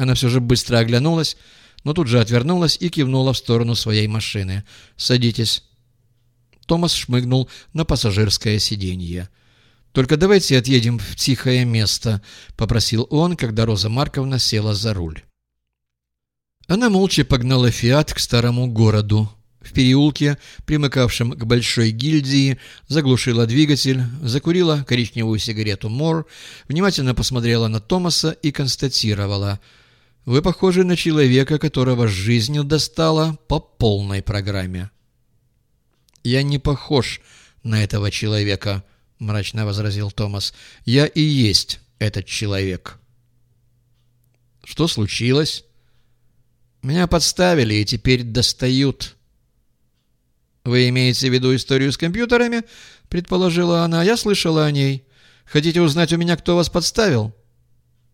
Она все же быстро оглянулась, но тут же отвернулась и кивнула в сторону своей машины. «Садитесь». Томас шмыгнул на пассажирское сиденье. «Только давайте отъедем в тихое место», — попросил он, когда Роза Марковна села за руль. Она молча погнала «Фиат» к старому городу. В переулке, примыкавшем к большой гильдии, заглушила двигатель, закурила коричневую сигарету Мор, внимательно посмотрела на Томаса и констатировала — вы похожи на человека, которого жизнь достала по полной программе. «Я не похож на этого человека», — мрачно возразил Томас. «Я и есть этот человек». «Что случилось?» «Меня подставили и теперь достают». «Вы имеете в виду историю с компьютерами?» — предположила она. «Я слышала о ней. Хотите узнать у меня, кто вас подставил?»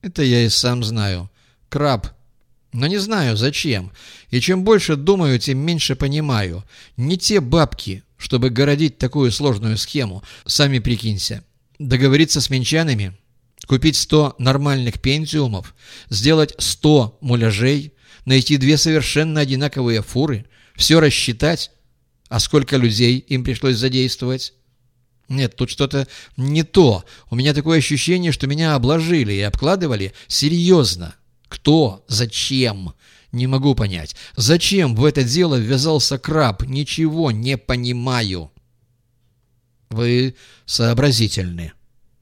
«Это я и сам знаю. Краб. Но не знаю, зачем. И чем больше думаю, тем меньше понимаю. Не те бабки, чтобы городить такую сложную схему. Сами прикинься. Договориться с менчанами, купить сто нормальных пентиумов, сделать сто муляжей, найти две совершенно одинаковые фуры, все рассчитать, а сколько людей им пришлось задействовать? Нет, тут что-то не то. У меня такое ощущение, что меня обложили и обкладывали серьезно. Кто? Зачем? Не могу понять. Зачем в это дело ввязался краб? Ничего не понимаю. Вы сообразительны.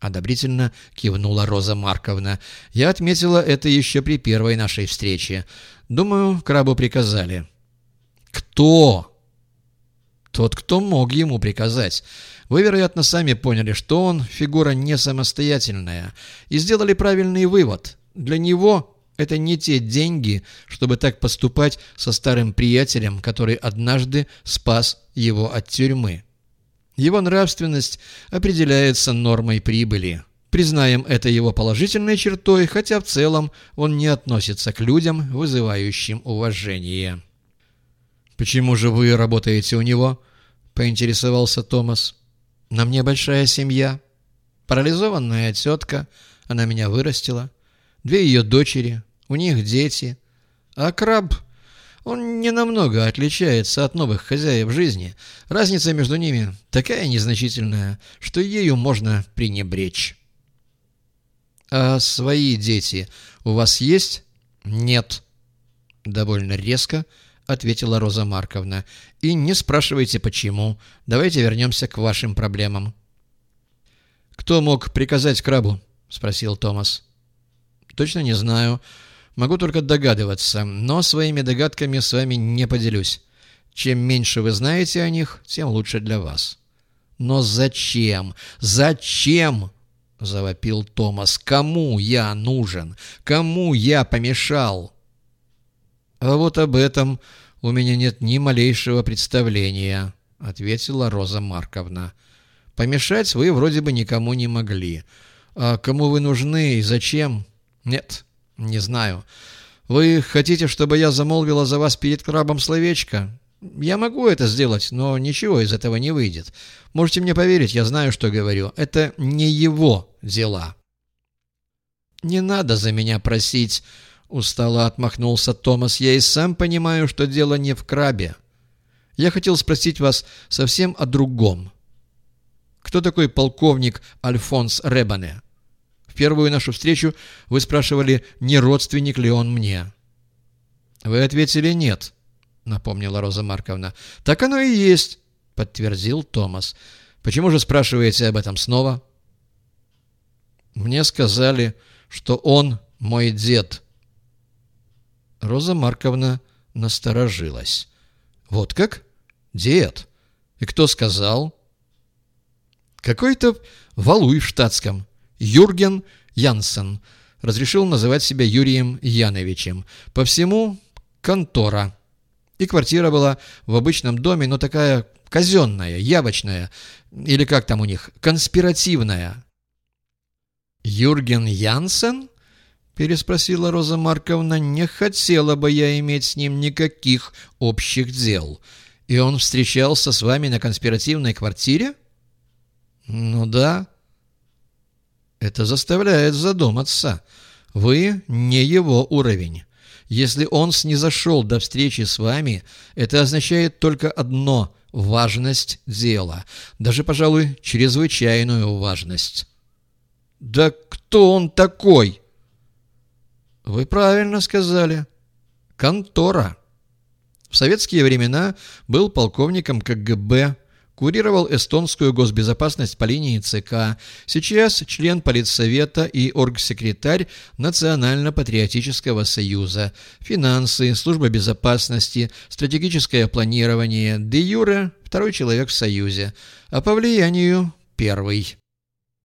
Одобрительно кивнула Роза Марковна. Я отметила это еще при первой нашей встрече. Думаю, крабу приказали. Кто? Тот, кто мог ему приказать. Вы, вероятно, сами поняли, что он фигура не самостоятельная, и сделали правильный вывод. Для него это не те деньги, чтобы так поступать со старым приятелем, который однажды спас его от тюрьмы. Его нравственность определяется нормой прибыли. Признаем это его положительной чертой, хотя в целом он не относится к людям, вызывающим уважение. «Почему же вы работаете у него?» — поинтересовался Томас. «На мне большая семья. Парализованная тетка, она меня вырастила две ее дочери, у них дети. А краб, он не намного отличается от новых хозяев жизни. Разница между ними такая незначительная, что ею можно пренебречь. «А свои дети у вас есть?» «Нет». Довольно резко ответила Роза Марковна. «И не спрашивайте, почему. Давайте вернемся к вашим проблемам». «Кто мог приказать крабу?» — спросил Томас. Точно не знаю. Могу только догадываться, но своими догадками с вами не поделюсь. Чем меньше вы знаете о них, тем лучше для вас. Но зачем? Зачем? Завопил Томас. Кому я нужен? Кому я помешал? А вот об этом у меня нет ни малейшего представления, ответила Роза Марковна. Помешать вы вроде бы никому не могли. А кому вы нужны и зачем? «Нет, не знаю. Вы хотите, чтобы я замолвила за вас перед крабом словечко? Я могу это сделать, но ничего из этого не выйдет. Можете мне поверить, я знаю, что говорю. Это не его дела». «Не надо за меня просить», — устало отмахнулся Томас. «Я и сам понимаю, что дело не в крабе. Я хотел спросить вас совсем о другом. Кто такой полковник Альфонс Ребане?» В первую нашу встречу вы спрашивали, не родственник ли он мне. Вы ответили «нет», — напомнила Роза Марковна. «Так оно и есть», — подтвердил Томас. «Почему же спрашиваете об этом снова?» «Мне сказали, что он мой дед». Роза Марковна насторожилась. «Вот как? Дед? И кто сказал?» «Какой-то валуй в штатском». Юрген Янсен разрешил называть себя Юрием Яновичем. По всему контора. И квартира была в обычном доме, но такая казенная, явочная, или как там у них, конспиративная. «Юрген Янсен?» — переспросила Роза Марковна. «Не хотела бы я иметь с ним никаких общих дел. И он встречался с вами на конспиративной квартире?» «Ну да». Это заставляет задуматься. Вы не его уровень. Если он снизошел до встречи с вами, это означает только одно – важность дела. Даже, пожалуй, чрезвычайную важность. «Да кто он такой?» «Вы правильно сказали. Контора». В советские времена был полковником КГБ, Курировал эстонскую госбезопасность по линии ЦК. Сейчас член Политсовета и оргсекретарь Национально-патриотического союза. Финансы, служба безопасности, стратегическое планирование. Де юре – второй человек в союзе. А по влиянию – первый.